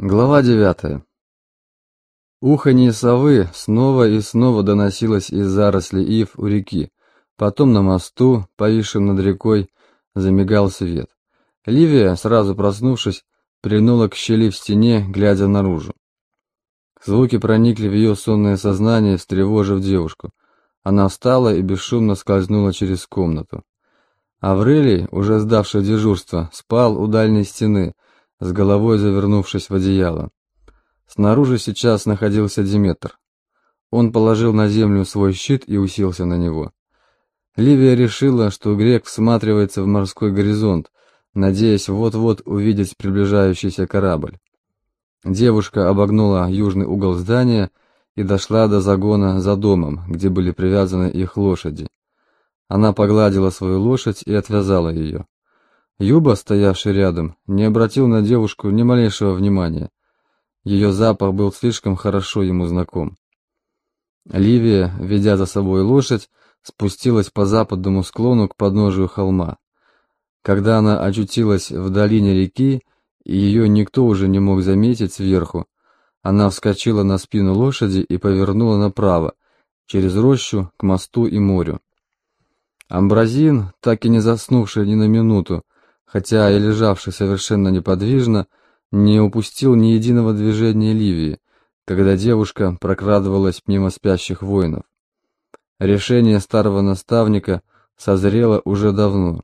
Глава девятая. Уханье совы снова и снова доносилось из зарослей ив у реки. Потом на мосту, повисшем над рекой, замигал свет. Ливия, сразу проснувшись, принула к щели в стене, глядя наружу. Звуки проникли в ее сонное сознание, встревожив девушку. Она встала и бесшумно скользнула через комнату. Аврелий, уже сдавший дежурство, спал у дальней стены, с головой завернувшись в одеяло. Снаружи сейчас находился Диметр. Он положил на землю свой щит и уселся на него. Ливия решила, что грек всматривается в морской горизонт, надеясь вот-вот увидеть приближающийся корабль. Девушка обогнула южный угол здания и дошла до загона за домом, где были привязаны их лошади. Она погладила свою лошадь и отвязала ее. Юба, стоявший рядом, не обратил на девушку ни малейшего внимания. Ее запах был слишком хорошо ему знаком. Ливия, ведя за собой лошадь, спустилась по западному склону к подножию холма. Когда она очутилась в долине реки, и ее никто уже не мог заметить сверху, она вскочила на спину лошади и повернула направо, через рощу, к мосту и морю. Амбразин, так и не заснувший ни на минуту, хотя и лежавший совершенно неподвижно, не упустил ни единого движения Ливии, когда девушка прокрадывалась мимо спящих воинов. Решение старого наставника созрело уже давно.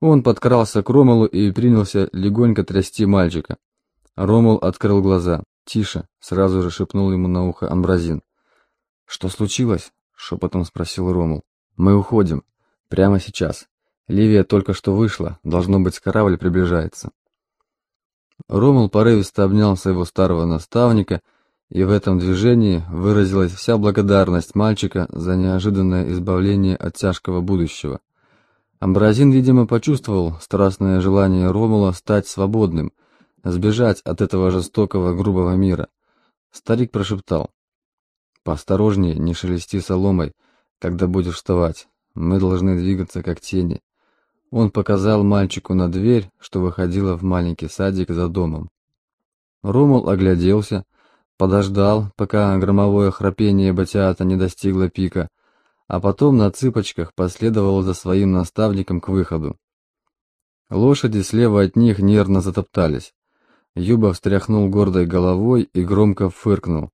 Он подкрался к Ромулу и принялся легонько трясти мальчика. Ромул открыл глаза. «Тише!» — сразу же шепнул ему на ухо Амбразин. «Что случилось?» — шепотом спросил Ромул. «Мы уходим. Прямо сейчас. Ливия только что вышла, должно быть, корабль приближается. Ромул порывисто обнял своего старого наставника, и в этом движении выразилась вся благодарность мальчика за неожиданное избавление от тяжкого будущего. Амбразин, видимо, почувствовал страстное желание Ромула стать свободным, сбежать от этого жестокого, грубого мира. Старик прошептал. «Поосторожнее, не шелести соломой, когда будешь вставать. Мы должны двигаться, как тени. Он показал мальчику на дверь, что выходила в маленький садик за домом. Ромул огляделся, подождал, пока громовое храпение Батиата не достигло пика, а потом на цыпочках последовал за своим наставником к выходу. Лошади слева от них нервно затоптались. Юба встряхнул гордой головой и громко фыркнул.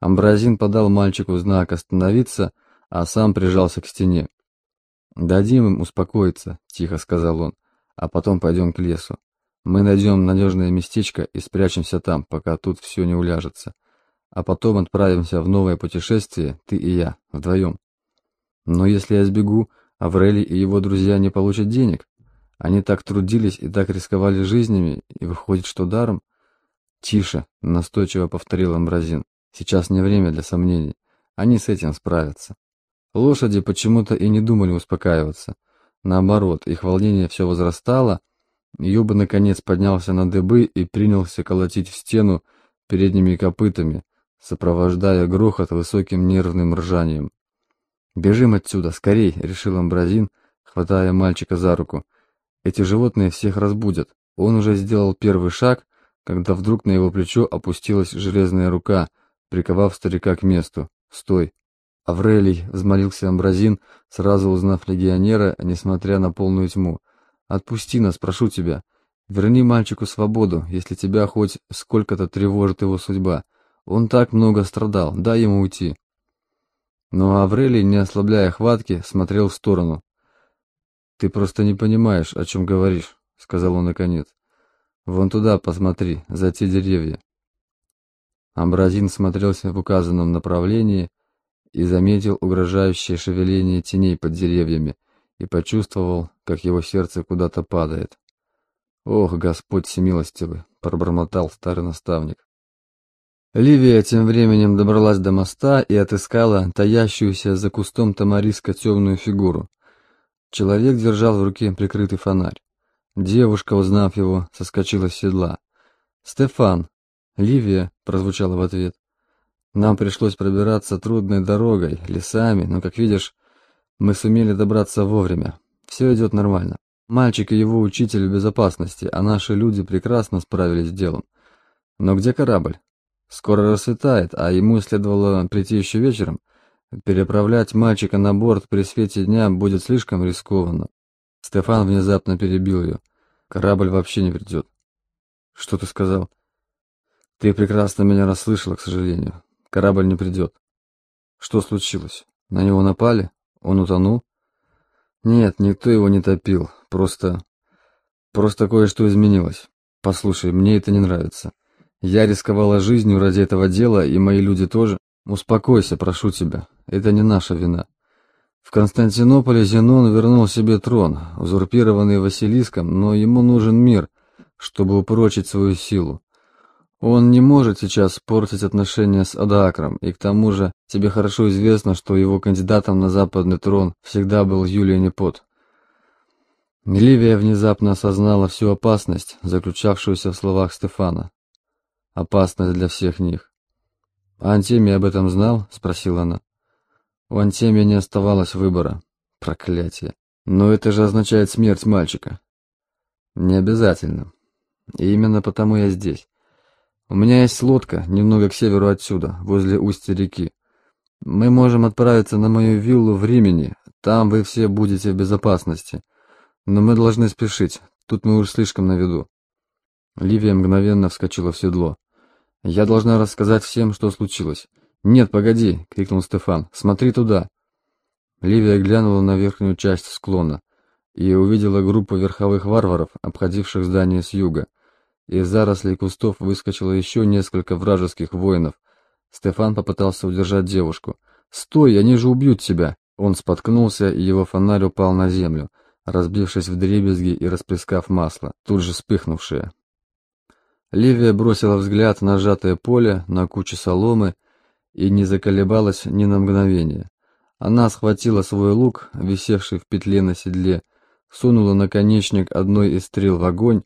Амбразин подал мальчику знак остановиться, а сам прижался к стене. «Дадим им успокоиться», — тихо сказал он, — «а потом пойдем к лесу. Мы найдем надежное местечко и спрячемся там, пока тут все не уляжется. А потом отправимся в новое путешествие, ты и я, вдвоем. Но если я сбегу, Аврелий и его друзья не получат денег. Они так трудились и так рисковали жизнями, и выходит, что даром?» «Тише», — настойчиво повторил Амбразин. «Сейчас не время для сомнений. Они с этим справятся». Лошади почему-то и не думали успокаиваться. Наоборот, их волнение все возрастало. Юба наконец поднялся на дыбы и принялся колотить в стену передними копытами, сопровождая грохот высоким нервным ржанием. «Бежим отсюда, скорей!» — решил Амбразин, хватая мальчика за руку. «Эти животные всех разбудят». Он уже сделал первый шаг, когда вдруг на его плечо опустилась железная рука, приковав старика к месту. «Стой!» Аврелий, взмолился Амбразин, сразу узнав легионера, несмотря на полную тьму. Отпусти нас, прошу тебя. Верни мальчику свободу, если тебя хоть сколько-то тревожит его судьба. Он так много страдал, дай ему уйти. Но Аврелий, не ослабляя хватки, смотрел в сторону. Ты просто не понимаешь, о чем говоришь, сказал он наконец. Вон туда посмотри, за те деревья. Амбразин смотрелся в указанном направлении, и заметил угрожающее шевеление теней под деревьями и почувствовал, как его сердце куда-то падает. «Ох, Господь всемилостивый!» — пробормотал старый наставник. Ливия тем временем добралась до моста и отыскала таящуюся за кустом тамариска темную фигуру. Человек держал в руке прикрытый фонарь. Девушка, узнав его, соскочила с седла. «Стефан!» «Ливия!» — прозвучало в ответ. Нам пришлось пробираться трудной дорогой, лесами, но, как видишь, мы сумели добраться вовремя. Все идет нормально. Мальчик и его учитель в безопасности, а наши люди прекрасно справились с делом. Но где корабль? Скоро рассветает, а ему следовало прийти еще вечером. Переправлять мальчика на борт при свете дня будет слишком рискованно. Стефан внезапно перебил ее. Корабль вообще не придет. Что ты сказал? Ты прекрасно меня расслышала, к сожалению. Корабль не придет. Что случилось? На него напали? Он утонул? Нет, никто его не топил. Просто... Просто кое-что изменилось. Послушай, мне это не нравится. Я рисковала жизнью ради этого дела, и мои люди тоже. Успокойся, прошу тебя. Это не наша вина. В Константинополе Зенон вернул себе трон, узурпированный Василиском, но ему нужен мир, чтобы упрочить свою силу. Он не может сейчас портить отношения с Адакром, и к тому же тебе хорошо известно, что его кандидатом на западный трон всегда был Юлия Непот. Ливия внезапно осознала всю опасность, заключавшуюся в словах Стефана. Опасность для всех них. «А Антемий об этом знал?» — спросила она. У Антемия не оставалось выбора. Проклятие. Но это же означает смерть мальчика. Не обязательно. И именно потому я здесь. У меня есть лодка, немного к северу отсюда, возле устья реки. Мы можем отправиться на мою виллу в Римени, там вы все будете в безопасности. Но мы должны спешить, тут мы уж слишком на виду. Ливия мгновенно вскочила в седло. «Я должна рассказать всем, что случилось». «Нет, погоди!» — крикнул Стефан. «Смотри туда!» Ливия глянула на верхнюю часть склона и увидела группу верховых варваров, обходивших здание с юга. Из зарослей кустов выскочило еще несколько вражеских воинов. Стефан попытался удержать девушку. «Стой, они же убьют тебя!» Он споткнулся, и его фонарь упал на землю, разбившись в дребезги и расплескав масло, тут же вспыхнувшее. Ливия бросила взгляд на сжатое поле, на кучу соломы и не заколебалась ни на мгновение. Она схватила свой лук, висевший в петле на седле, сунула наконечник одной из стрел в огонь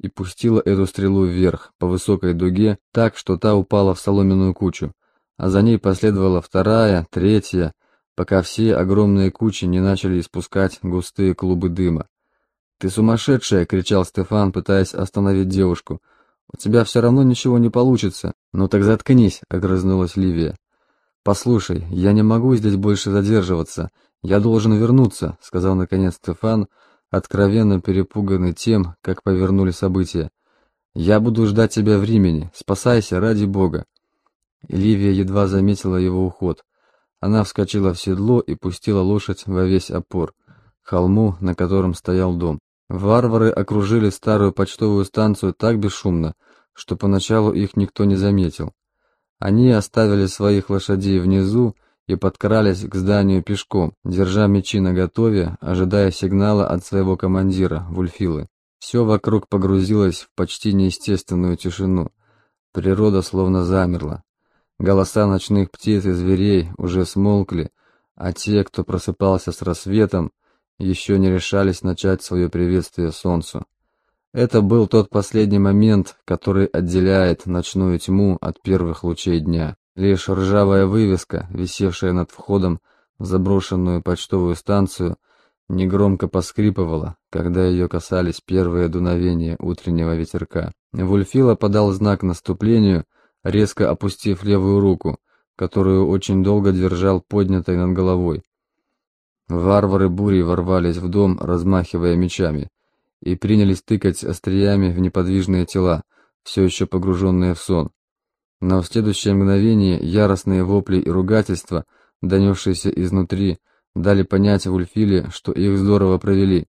и пустила эту стрелу вверх, по высокой дуге, так, что та упала в соломенную кучу, а за ней последовала вторая, третья, пока все огромные кучи не начали испускать густые клубы дыма. «Ты сумасшедшая!» — кричал Стефан, пытаясь остановить девушку. «У тебя все равно ничего не получится». «Ну так заткнись!» — огрызнулась Ливия. «Послушай, я не могу здесь больше задерживаться. Я должен вернуться», — сказал наконец Стефан, откровенно перепуганный тем, как повернули события. «Я буду ждать тебя в Римени. Спасайся, ради бога». Ливия едва заметила его уход. Она вскочила в седло и пустила лошадь во весь опор, к холму, на котором стоял дом. Варвары окружили старую почтовую станцию так бесшумно, что поначалу их никто не заметил. Они оставили своих лошадей внизу и подкрались к зданию пешком, держа мечи наготове, ожидая сигнала от своего командира, Вульфилы. Все вокруг погрузилось в почти неестественную тишину. Природа словно замерла. Голоса ночных птиц и зверей уже смолкли, а те, кто просыпался с рассветом, еще не решались начать свое приветствие солнцу. Это был тот последний момент, который отделяет ночную тьму от первых лучей дня. Лишь ржавая вывеска, висевшая над входом в заброшенную почтовую станцию, негромко поскрипывала, когда ее касались первые дуновения утреннего ветерка. Вульфила подал знак наступлению, резко опустив левую руку, которую очень долго держал поднятой над головой. Варвары бури ворвались в дом, размахивая мечами и принялись тыкать остриями в неподвижные тела, все еще погруженные в сон. Но в следующее мгновение яростные вопли и ругательства, донесшиеся изнутри, дали понять Вульфиле, что их здорово провели.